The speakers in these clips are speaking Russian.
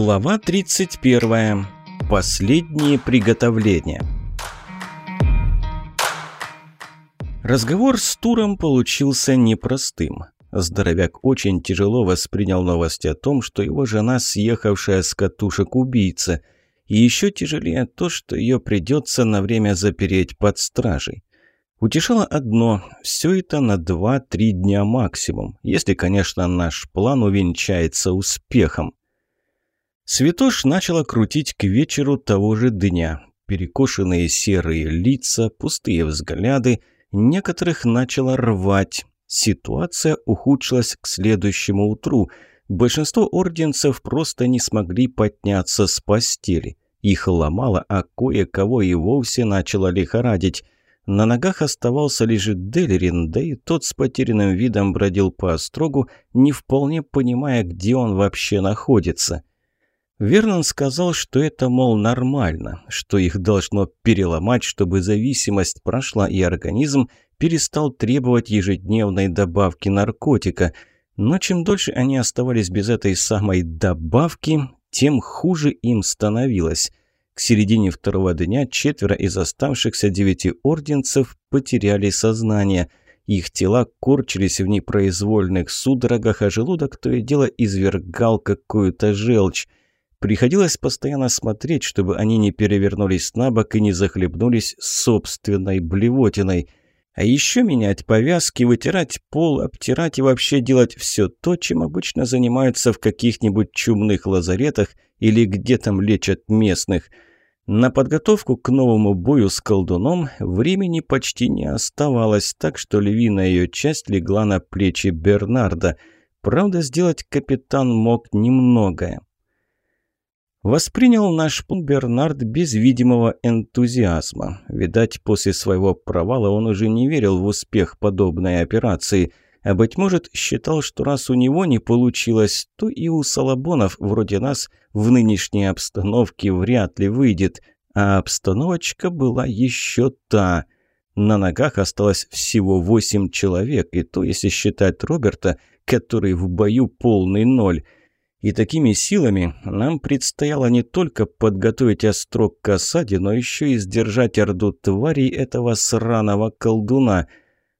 Глава 31. Последние приготовления. Разговор с Туром получился непростым. Здоровяк очень тяжело воспринял новость о том, что его жена съехавшая с катушек убийца. И еще тяжелее то, что ее придется на время запереть под стражей. Утешало одно – все это на 2-3 дня максимум, если, конечно, наш план увенчается успехом. Святош начала крутить к вечеру того же дня. Перекошенные серые лица, пустые взгляды, некоторых начало рвать. Ситуация ухудшилась к следующему утру. Большинство орденцев просто не смогли подняться с постели. Их ломало, а кое-кого и вовсе начало лихорадить. На ногах оставался лишь Делерин, да и тот с потерянным видом бродил по острогу, не вполне понимая, где он вообще находится. Вернон сказал, что это, мол, нормально, что их должно переломать, чтобы зависимость прошла и организм перестал требовать ежедневной добавки наркотика. Но чем дольше они оставались без этой самой добавки, тем хуже им становилось. К середине второго дня четверо из оставшихся девяти орденцев потеряли сознание. Их тела корчились в непроизвольных судорогах, а желудок то и дело извергал какую-то желчь. Приходилось постоянно смотреть, чтобы они не перевернулись на бок и не захлебнулись собственной блевотиной. А еще менять повязки, вытирать пол, обтирать и вообще делать все то, чем обычно занимаются в каких-нибудь чумных лазаретах или где там лечат местных. На подготовку к новому бою с колдуном времени почти не оставалось, так что львиная ее часть легла на плечи Бернарда. Правда, сделать капитан мог немногое. Воспринял наш пункт Бернард без видимого энтузиазма. Видать, после своего провала он уже не верил в успех подобной операции, а, быть может, считал, что раз у него не получилось, то и у Салабонов, вроде нас, в нынешней обстановке вряд ли выйдет. А обстановочка была еще та. На ногах осталось всего восемь человек, и то, если считать Роберта, который в бою полный ноль – и такими силами нам предстояло не только подготовить острог к осаде, но еще и сдержать орду тварей этого сраного колдуна.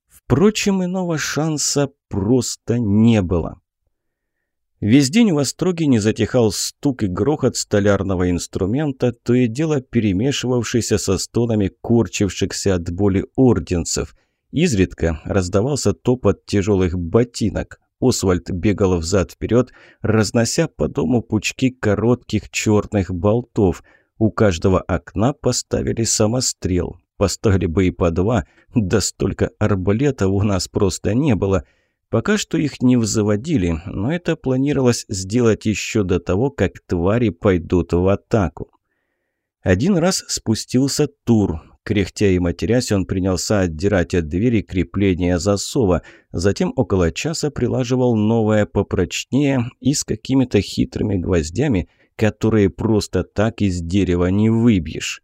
Впрочем, иного шанса просто не было. Весь день в Остроге не затихал стук и грохот столярного инструмента, то и дело перемешивавшийся со стонами корчившихся от боли орденцев. Изредка раздавался топот тяжелых ботинок. Освальд бегал взад-вперед, разнося по дому пучки коротких черных болтов. У каждого окна поставили самострел. Поставили бы и по два, да столько арбалетов у нас просто не было. Пока что их не взводили, но это планировалось сделать еще до того, как твари пойдут в атаку. Один раз спустился Тур. Кряхтя и матерясь, он принялся отдирать от двери крепление засова. Затем около часа прилаживал новое попрочнее и с какими-то хитрыми гвоздями, которые просто так из дерева не выбьешь.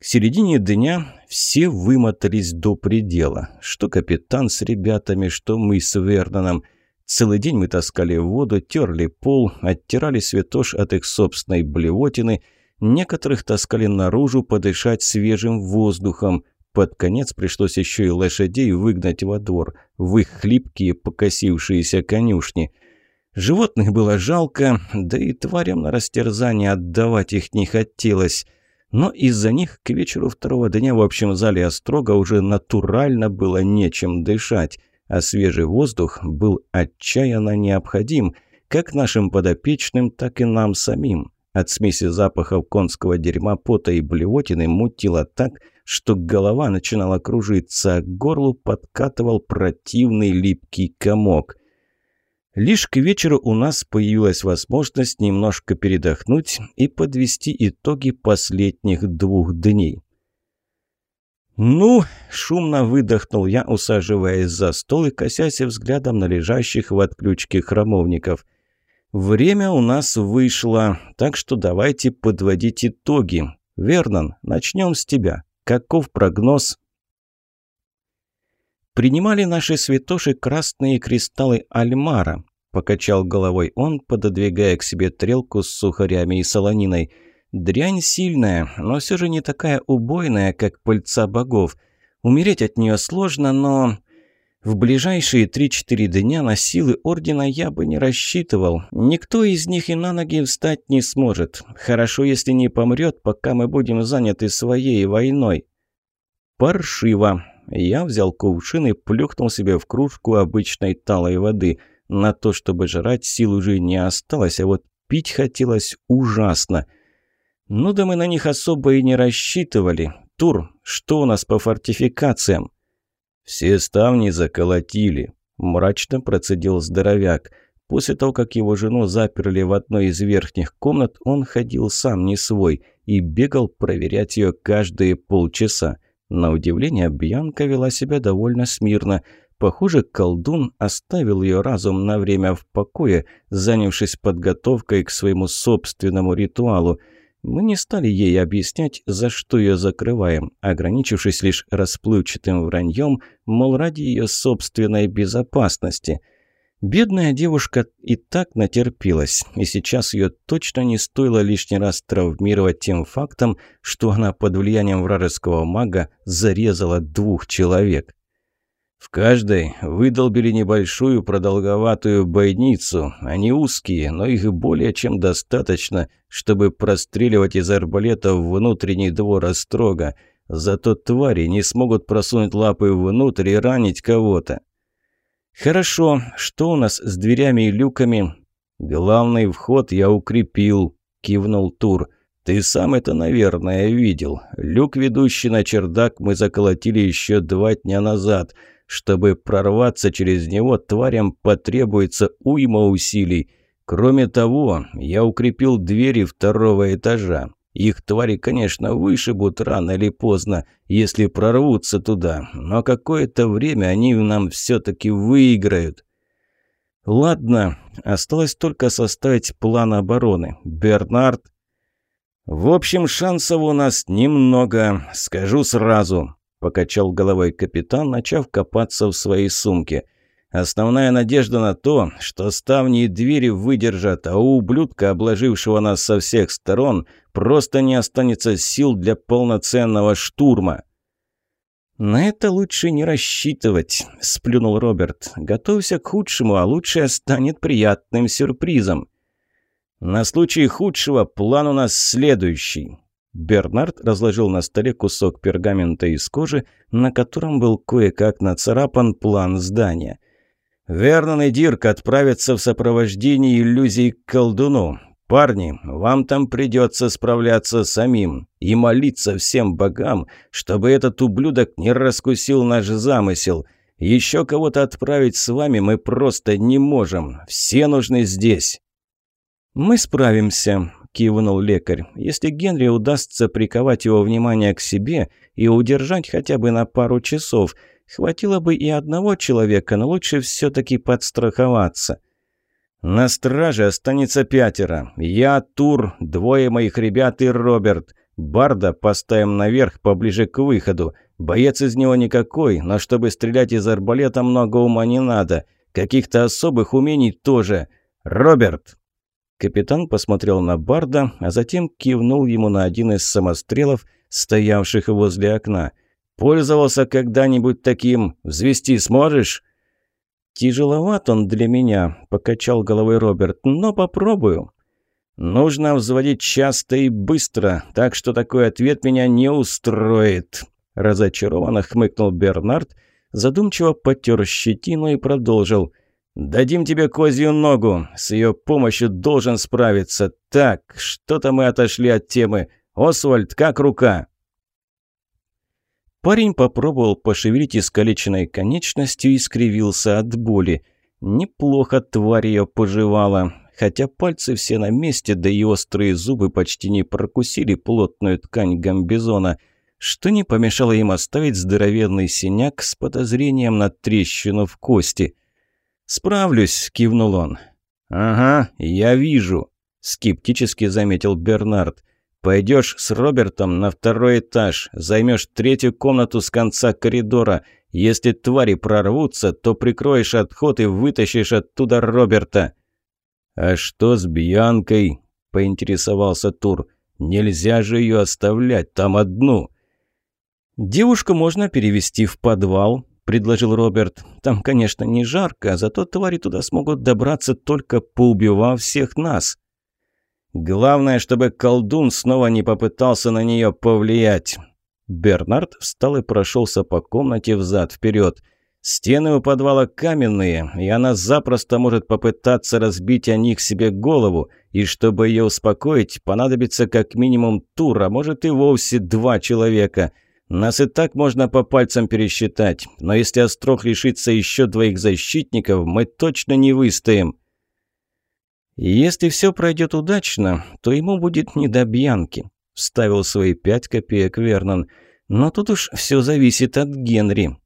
К середине дня все вымотались до предела. Что капитан с ребятами, что мы с Верноном. Целый день мы таскали воду, терли пол, оттирали святош от их собственной блевотины – Некоторых таскали наружу подышать свежим воздухом. Под конец пришлось еще и лошадей выгнать во двор, в их хлипкие покосившиеся конюшни. Животных было жалко, да и тварям на растерзание отдавать их не хотелось. Но из-за них к вечеру второго дня в общем зале Острога уже натурально было нечем дышать, а свежий воздух был отчаянно необходим как нашим подопечным, так и нам самим. От смеси запахов конского дерьма, пота и блевотины мутило так, что голова начинала кружиться, а к горлу подкатывал противный липкий комок. Лишь к вечеру у нас появилась возможность немножко передохнуть и подвести итоги последних двух дней. «Ну!» – шумно выдохнул я, усаживаясь за стол и косясь взглядом на лежащих в отключке храмовников – Время у нас вышло, так что давайте подводить итоги. Вернон, начнем с тебя. Каков прогноз? Принимали наши святоши красные кристаллы Альмара. покачал головой он, пододвигая к себе трелку с сухарями и солониной. «Дрянь сильная, но все же не такая убойная, как пыльца богов. Умереть от нее сложно, но в ближайшие 3-4 дня на силы Ордена я бы не рассчитывал. Никто из них и на ноги встать не сможет. Хорошо, если не помрет, пока мы будем заняты своей войной. Паршиво. Я взял кувшин и плюхнул себе в кружку обычной талой воды. На то, чтобы жрать, сил уже не осталось, а вот пить хотелось ужасно. Ну да мы на них особо и не рассчитывали. Тур, что у нас по фортификациям? «Все ставни заколотили», – мрачно процедил здоровяк. После того, как его жену заперли в одной из верхних комнат, он ходил сам не свой и бегал проверять ее каждые полчаса. На удивление, Бьянка вела себя довольно смирно. Похоже, колдун оставил ее разум на время в покое, занявшись подготовкой к своему собственному ритуалу – мы не стали ей объяснять, за что ее закрываем, ограничившись лишь расплывчатым враньем, мол, ради ее собственной безопасности. Бедная девушка и так натерпелась, и сейчас ее точно не стоило лишний раз травмировать тем фактом, что она под влиянием вражеского мага зарезала двух человек. В каждой выдолбили небольшую продолговатую бойницу. Они узкие, но их более чем достаточно, чтобы простреливать из арбалета внутренний двор острога. Зато твари не смогут просунуть лапы внутрь и ранить кого-то. «Хорошо. Что у нас с дверями и люками?» «Главный вход я укрепил», — кивнул Тур. «Ты сам это, наверное, видел. Люк, ведущий на чердак, мы заколотили еще два дня назад». Чтобы прорваться через него, тварям потребуется уйма усилий. Кроме того, я укрепил двери второго этажа. Их твари, конечно, вышибут рано или поздно, если прорвутся туда, но какое-то время они нам все-таки выиграют. Ладно, осталось только составить план обороны. Бернард... В общем, шансов у нас немного, скажу сразу. – покачал головой капитан, начав копаться в своей сумке. «Основная надежда на то, что ставни и двери выдержат, а у ублюдка, обложившего нас со всех сторон, просто не останется сил для полноценного штурма». «На это лучше не рассчитывать», – сплюнул Роберт. «Готовься к худшему, а лучшее станет приятным сюрпризом». «На случай худшего план у нас следующий. Бернард разложил на столе кусок пергамента из кожи, на котором был кое-как нацарапан план здания. «Вернон и Дирк отправятся в сопровождении иллюзий к колдуну. Парни, вам там придется справляться самим и молиться всем богам, чтобы этот ублюдок не раскусил наш замысел. Еще кого-то отправить с вами мы просто не можем. Все нужны здесь». «Мы справимся», кивнул лекарь. «Если Генри удастся приковать его внимание к себе и удержать хотя бы на пару часов, хватило бы и одного человека, но лучше все-таки подстраховаться». «На страже останется пятеро. Я, Тур, двое моих ребят и Роберт. Барда поставим наверх, поближе к выходу. Боец из него никакой, но чтобы стрелять из арбалета много ума не надо. Каких-то особых умений тоже. Роберт!» Капитан посмотрел на Барда, а затем кивнул ему на один из самострелов, стоявших возле окна. «Пользовался когда-нибудь таким? Взвести сможешь?» «Тяжеловат он для меня», – покачал головой Роберт, – «но попробую». «Нужно взводить часто и быстро, так что такой ответ меня не устроит», – разочарованно хмыкнул Бернард, задумчиво потер щетину и продолжил – «Дадим тебе козью ногу. С ее помощью должен справиться. Так, что-то мы отошли от темы. Освальд, как рука?» Парень попробовал пошевелить искалеченной конечностью и скривился от боли. Неплохо тварь ее пожевала. Хотя пальцы все на месте, да и острые зубы почти не прокусили плотную ткань гамбизона, что не помешало им оставить здоровенный синяк с подозрением на трещину в кости – «Справлюсь», – кивнул он. «Ага, я вижу», – скептически заметил Бернард. «Пойдешь с Робертом на второй этаж, займешь третью комнату с конца коридора. Если твари прорвутся, то прикроешь отход и вытащишь оттуда Роберта». «А что с Бьянкой?» – поинтересовался Тур. «Нельзя же ее оставлять там одну». «Девушку можно перевести в подвал», – предложил Роберт. «Там, конечно, не жарко, зато твари туда смогут добраться, только поубивав всех нас». «Главное, чтобы колдун снова не попытался на нее повлиять». Бернард встал и прошелся по комнате взад-вперед. Стены у подвала каменные, и она запросто может попытаться разбить о них себе голову, и чтобы ее успокоить, понадобится как минимум тур, а может и вовсе два человека – нас и так можно по пальцам пересчитать, но если Острог лишится еще двоих защитников, мы точно не выстоим. Если все пройдет удачно, то ему будет не до Бьянки, вставил свои пять копеек Вернон. Но тут уж все зависит от Генри.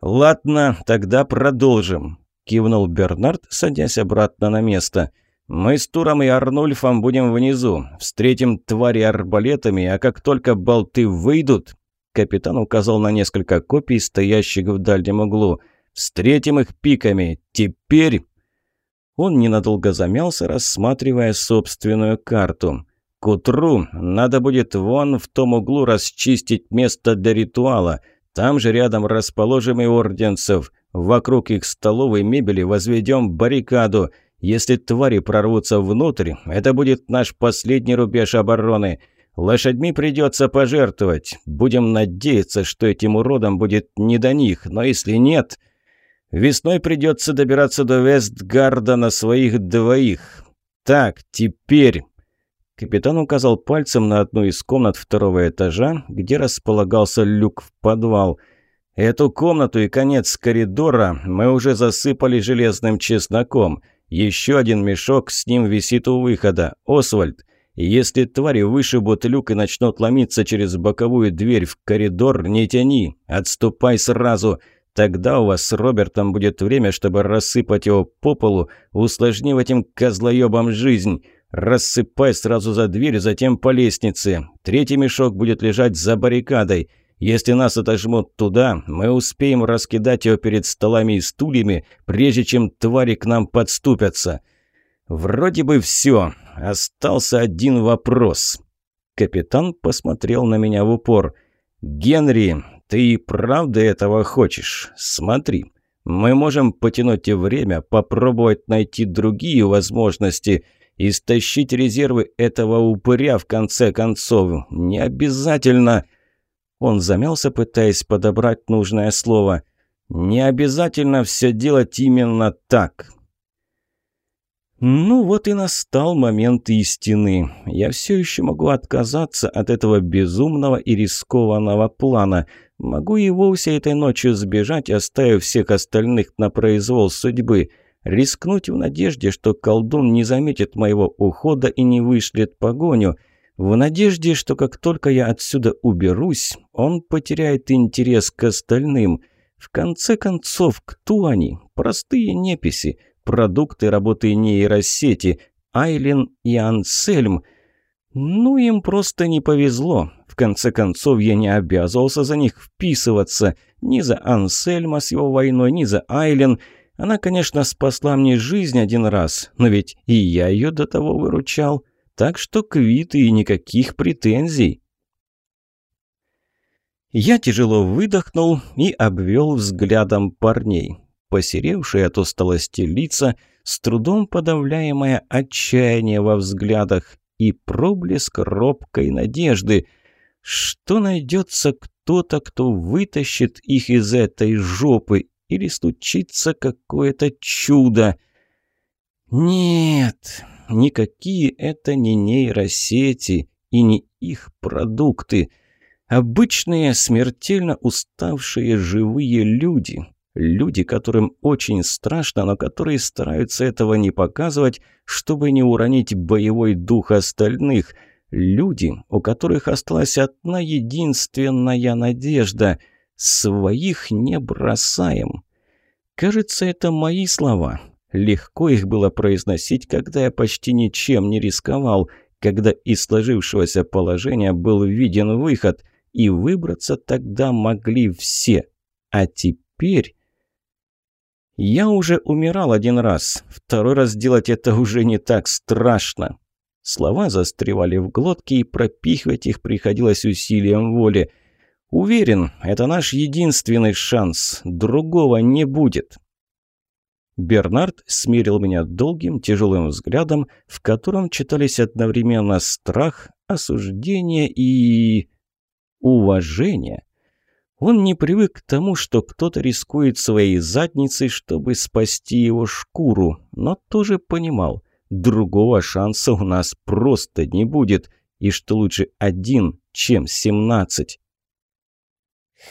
Ладно, тогда продолжим, кивнул Бернард, садясь обратно на место. «Мы с Туром и Арнульфом будем внизу. Встретим твари арбалетами, а как только болты выйдут, Капитан указал на несколько копий, стоящих в дальнем углу. «Встретим их пиками! Теперь...» Он ненадолго замялся, рассматривая собственную карту. «К утру надо будет вон в том углу расчистить место для ритуала. Там же рядом расположим и орденцев. Вокруг их столовой мебели возведем баррикаду. Если твари прорвутся внутрь, это будет наш последний рубеж обороны». Лошадьми придется пожертвовать. Будем надеяться, что этим уродам будет не до них, но если нет... Весной придется добираться до Вестгарда на своих двоих. Так, теперь... Капитан указал пальцем на одну из комнат второго этажа, где располагался люк в подвал. Эту комнату и конец коридора мы уже засыпали железным чесноком. Еще один мешок с ним висит у выхода. Освальд, если твари вышибут люк и начнут ломиться через боковую дверь в коридор, не тяни, отступай сразу. Тогда у вас с Робертом будет время, чтобы рассыпать его по полу, усложнив этим козлоебам жизнь. Рассыпай сразу за дверь, затем по лестнице. Третий мешок будет лежать за баррикадой. Если нас отожмут туда, мы успеем раскидать его перед столами и стульями, прежде чем твари к нам подступятся. Вроде бы все. Остался один вопрос. Капитан посмотрел на меня в упор. «Генри, ты и правда этого хочешь? Смотри, мы можем потянуть и время, попробовать найти другие возможности, истощить резервы этого упыря в конце концов. Не обязательно...» Он замялся, пытаясь подобрать нужное слово. «Не обязательно все делать именно так. Ну вот и настал момент истины. Я все еще могу отказаться от этого безумного и рискованного плана. Могу и вовсе этой ночью сбежать, оставив всех остальных на произвол судьбы. Рискнуть в надежде, что колдун не заметит моего ухода и не вышлет погоню. В надежде, что как только я отсюда уберусь, он потеряет интерес к остальным. В конце концов, кто они? Простые неписи продукты работы нейросети, Айлен и Ансельм. Ну, им просто не повезло. В конце концов, я не обязывался за них вписываться. Ни за Ансельма с его войной, ни за Айлен. Она, конечно, спасла мне жизнь один раз, но ведь и я ее до того выручал. Так что квиты и никаких претензий. Я тяжело выдохнул и обвел взглядом парней посеревшие от усталости лица, с трудом подавляемое отчаяние во взглядах и проблеск робкой надежды. Что найдется кто-то, кто вытащит их из этой жопы, или случится какое-то чудо? Нет, никакие это не нейросети и не их продукты. Обычные, смертельно уставшие живые люди, Люди, которым очень страшно, но которые стараются этого не показывать, чтобы не уронить боевой дух остальных. Люди, у которых осталась одна единственная надежда – своих не бросаем. Кажется, это мои слова. Легко их было произносить, когда я почти ничем не рисковал, когда из сложившегося положения был виден выход, и выбраться тогда могли все – А теперь... Я уже умирал один раз. Второй раз делать это уже не так страшно. Слова застревали в глотке, и пропихивать их приходилось усилием воли. Уверен, это наш единственный шанс. Другого не будет. Бернард смерил меня долгим, тяжелым взглядом, в котором читались одновременно страх, осуждение и... уважение. Он не привык к тому, что кто-то рискует своей задницей, чтобы спасти его шкуру, но тоже понимал, другого шанса у нас просто не будет, и что лучше один, чем семнадцать.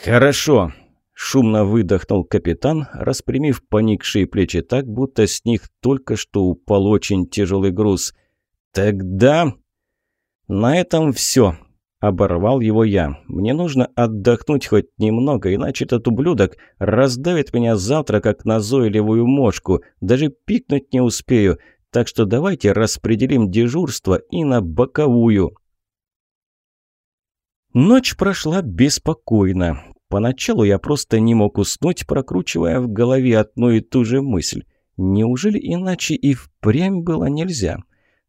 «Хорошо», — шумно выдохнул капитан, распрямив поникшие плечи так, будто с них только что упал очень тяжелый груз. «Тогда...» «На этом все», Оборвал его я. «Мне нужно отдохнуть хоть немного, иначе этот ублюдок раздавит меня завтра, как назойливую мошку. Даже пикнуть не успею. Так что давайте распределим дежурство и на боковую». Ночь прошла беспокойно. Поначалу я просто не мог уснуть, прокручивая в голове одну и ту же мысль. Неужели иначе и впрямь было нельзя?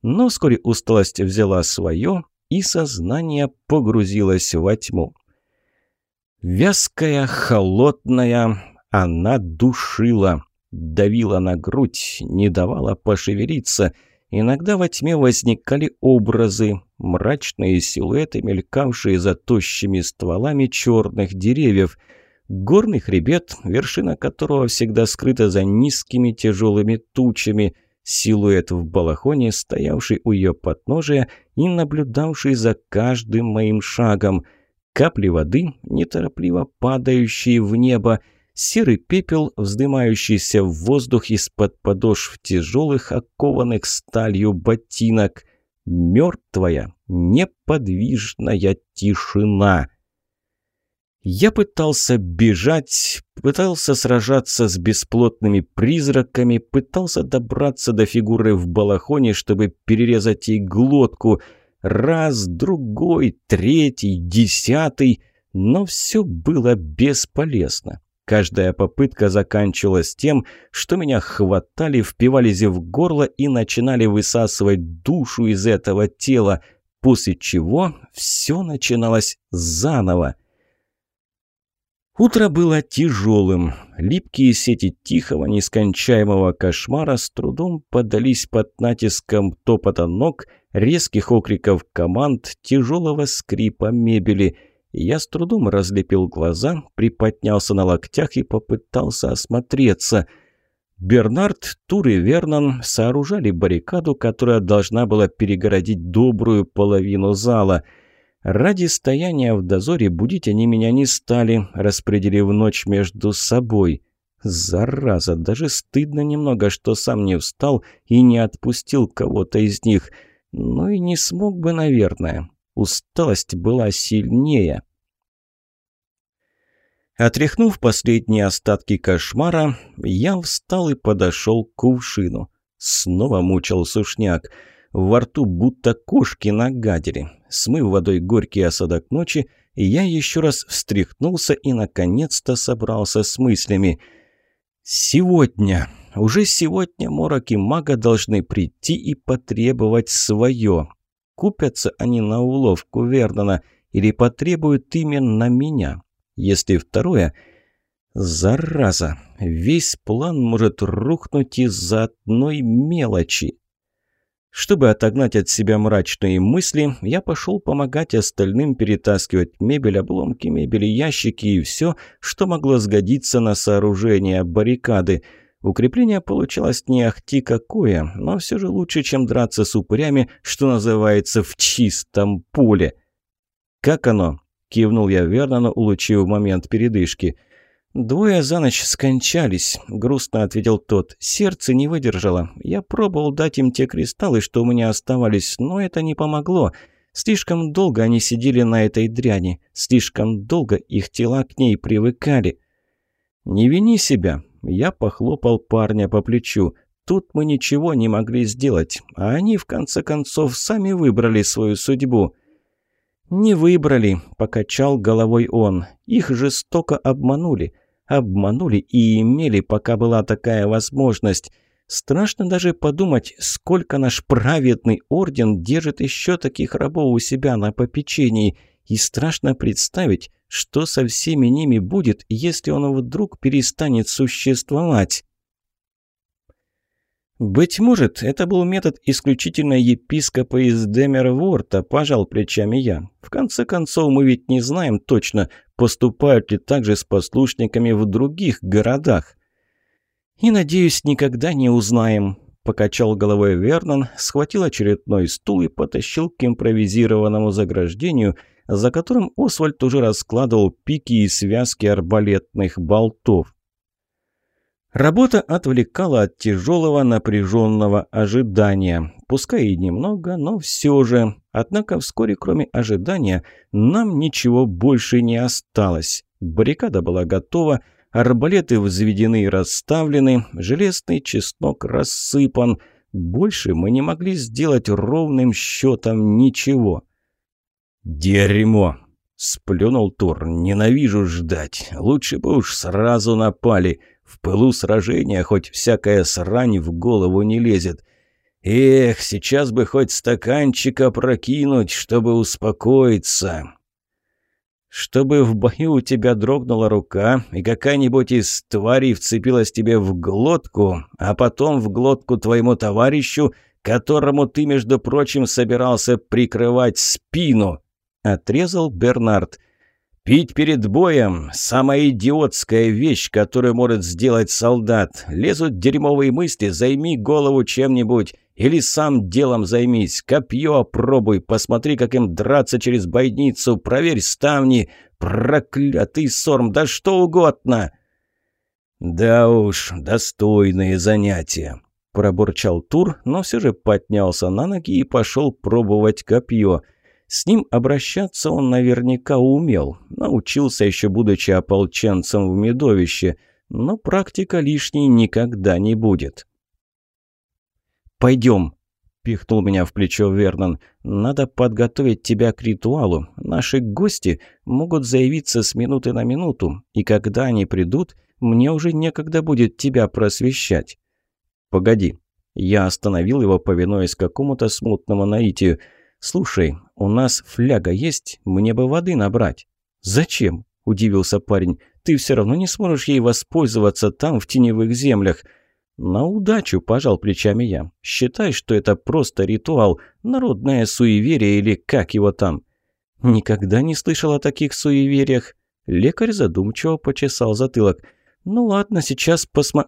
Но вскоре усталость взяла свое, и сознание погрузилось во тьму. Вязкая, холодная, она душила, давила на грудь, не давала пошевелиться. Иногда во тьме возникали образы, мрачные силуэты, мелькавшие за тощими стволами черных деревьев. Горный хребет, вершина которого всегда скрыта за низкими тяжелыми тучами – силуэт в балахоне, стоявший у ее подножия и наблюдавший за каждым моим шагом. Капли воды, неторопливо падающие в небо, серый пепел, вздымающийся в воздух из-под подошв тяжелых, окованных сталью ботинок. Мертвая, неподвижная тишина — я пытался бежать, пытался сражаться с бесплотными призраками, пытался добраться до фигуры в балахоне, чтобы перерезать ей глотку. Раз, другой, третий, десятый, но все было бесполезно. Каждая попытка заканчивалась тем, что меня хватали, впивались в горло и начинали высасывать душу из этого тела, после чего все начиналось заново. Утро было тяжелым. Липкие сети тихого, нескончаемого кошмара с трудом подались под натиском топота ног, резких окриков команд, тяжелого скрипа мебели. Я с трудом разлепил глаза, приподнялся на локтях и попытался осмотреться. Бернард, Тур и Вернон сооружали баррикаду, которая должна была перегородить добрую половину зала — Ради стояния в дозоре будить они меня не стали, распределив ночь между собой. Зараза, даже стыдно немного, что сам не встал и не отпустил кого-то из них. Ну и не смог бы, наверное. Усталость была сильнее. Отряхнув последние остатки кошмара, я встал и подошел к кувшину. Снова мучил сушняк. Во рту будто кошки нагадили. Смыв водой горький осадок ночи, я еще раз встряхнулся и, наконец-то, собрался с мыслями. «Сегодня, уже сегодня Морок и Мага должны прийти и потребовать свое. Купятся они на уловку Вернона или потребуют именно меня. Если второе...» «Зараза! Весь план может рухнуть из-за одной мелочи!» Чтобы отогнать от себя мрачные мысли, я пошел помогать остальным перетаскивать мебель, обломки мебели, ящики и все, что могло сгодиться на сооружение баррикады. Укрепление получилось не ахти какое, но все же лучше, чем драться с упырями, что называется, в чистом поле. «Как оно?» – кивнул я Вернону, улучив момент передышки – «Двое за ночь скончались», — грустно ответил тот. «Сердце не выдержало. Я пробовал дать им те кристаллы, что у меня оставались, но это не помогло. Слишком долго они сидели на этой дряни. Слишком долго их тела к ней привыкали». «Не вини себя», — я похлопал парня по плечу. «Тут мы ничего не могли сделать, а они, в конце концов, сами выбрали свою судьбу». «Не выбрали», — покачал головой он. «Их жестоко обманули. Обманули и имели, пока была такая возможность. Страшно даже подумать, сколько наш праведный орден держит еще таких рабов у себя на попечении. И страшно представить, что со всеми ними будет, если он вдруг перестанет существовать. «Быть может, это был метод исключительно епископа из Демерворта», – пожал плечами я. «В конце концов, мы ведь не знаем точно, поступают ли так же с послушниками в других городах». «И, надеюсь, никогда не узнаем», – покачал головой Вернон, схватил очередной стул и потащил к импровизированному заграждению, за которым Освальд уже раскладывал пики и связки арбалетных болтов. Работа отвлекала от тяжелого напряженного ожидания. Пускай и немного, но все же. Однако вскоре, кроме ожидания, нам ничего больше не осталось. Баррикада была готова, арбалеты взведены и расставлены, железный чеснок рассыпан. Больше мы не могли сделать ровным счетом ничего. «Дерьмо!» – сплюнул Тур. «Ненавижу ждать. Лучше бы уж сразу напали». В пылу сражения хоть всякая срань в голову не лезет. Эх, сейчас бы хоть стаканчика прокинуть, чтобы успокоиться. Чтобы в бою у тебя дрогнула рука, и какая-нибудь из тварей вцепилась тебе в глотку, а потом в глотку твоему товарищу, которому ты, между прочим, собирался прикрывать спину, — отрезал Бернард. Пить перед боем – самая идиотская вещь, которую может сделать солдат. Лезут дерьмовые мысли, займи голову чем-нибудь. Или сам делом займись, копье опробуй, посмотри, как им драться через бойницу, проверь ставни. Проклятый сорм, да что угодно. Да уж, достойные занятия. Пробурчал Тур, но все же поднялся на ноги и пошел пробовать копье – с ним обращаться он наверняка умел, научился еще будучи ополченцем в Медовище, но практика лишней никогда не будет. «Пойдем», – пихнул меня в плечо Вернон. «Надо подготовить тебя к ритуалу. Наши гости могут заявиться с минуты на минуту, и когда они придут, мне уже некогда будет тебя просвещать». «Погоди». Я остановил его, повинуясь какому-то смутному наитию – «Слушай, у нас фляга есть, мне бы воды набрать». «Зачем?» – удивился парень. «Ты все равно не сможешь ей воспользоваться там, в теневых землях». «На удачу», – пожал плечами я. «Считай, что это просто ритуал, народное суеверие или как его там». «Никогда не слышал о таких суевериях». Лекарь задумчиво почесал затылок. «Ну ладно, сейчас посма...»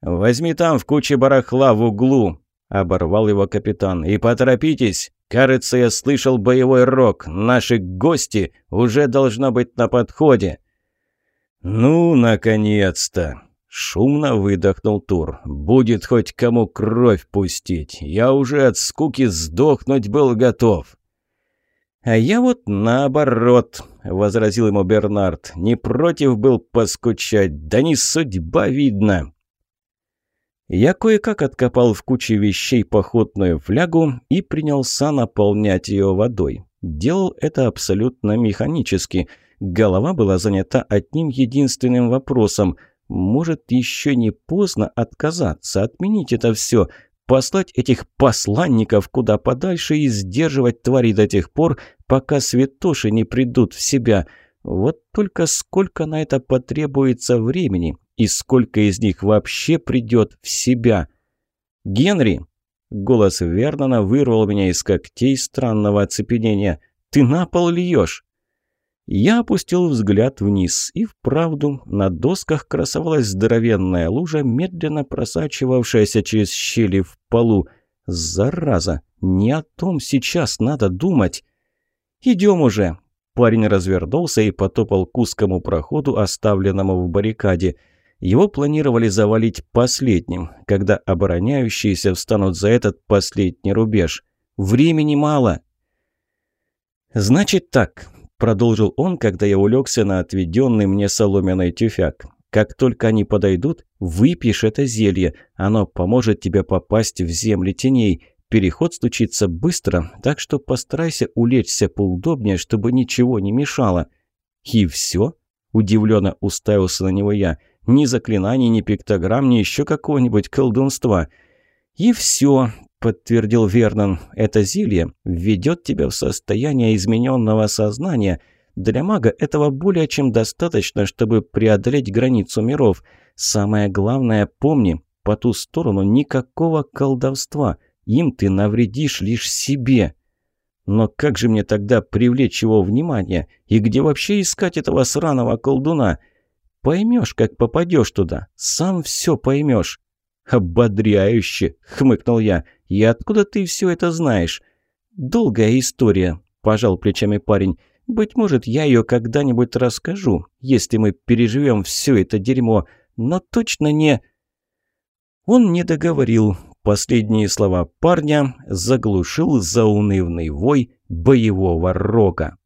«Возьми там в куче барахла в углу», – оборвал его капитан. «И поторопитесь, Кажется, я слышал боевой рок. Наши гости уже должно быть на подходе. Ну, наконец-то. Шумно выдохнул Тур. «Будет хоть кому кровь пустить. Я уже от скуки сдохнуть был готов». «А я вот наоборот», — возразил ему Бернард. «Не против был поскучать, да не судьба видно». Я кое-как откопал в куче вещей походную флягу и принялся наполнять ее водой. Делал это абсолютно механически. Голова была занята одним единственным вопросом. Может, еще не поздно отказаться, отменить это все, послать этих посланников куда подальше и сдерживать твари до тех пор, пока святоши не придут в себя. Вот только сколько на это потребуется времени, и сколько из них вообще придет в себя. «Генри!» — голос Вернона вырвал меня из когтей странного оцепенения. «Ты на пол льешь!» Я опустил взгляд вниз, и вправду на досках красовалась здоровенная лужа, медленно просачивавшаяся через щели в полу. «Зараза! Не о том сейчас надо думать!» «Идем уже!» Парень развернулся и потопал к узкому проходу, оставленному в баррикаде. Его планировали завалить последним, когда обороняющиеся встанут за этот последний рубеж. Времени мало. «Значит так», – продолжил он, когда я улегся на отведенный мне соломенный тюфяк. «Как только они подойдут, выпьешь это зелье. Оно поможет тебе попасть в земли теней. Переход случится быстро, так что постарайся улечься поудобнее, чтобы ничего не мешало». «И все?» Удивленно уставился на него я. «Ни заклинаний, ни пиктограмм, ни еще какого-нибудь колдунства». «И все», — подтвердил Вернон. «Это зелье введет тебя в состояние измененного сознания. Для мага этого более чем достаточно, чтобы преодолеть границу миров. Самое главное, помни, по ту сторону никакого колдовства. Им ты навредишь лишь себе». Но как же мне тогда привлечь его внимание? И где вообще искать этого сраного колдуна? Поймешь, как попадешь туда. Сам все поймешь. «Ободряюще!» — хмыкнул я. «И откуда ты все это знаешь?» «Долгая история», — пожал плечами парень. «Быть может, я ее когда-нибудь расскажу, если мы переживем все это дерьмо, но точно не...» Он не договорил. Последние слова парня заглушил заунывный вой боевого рога.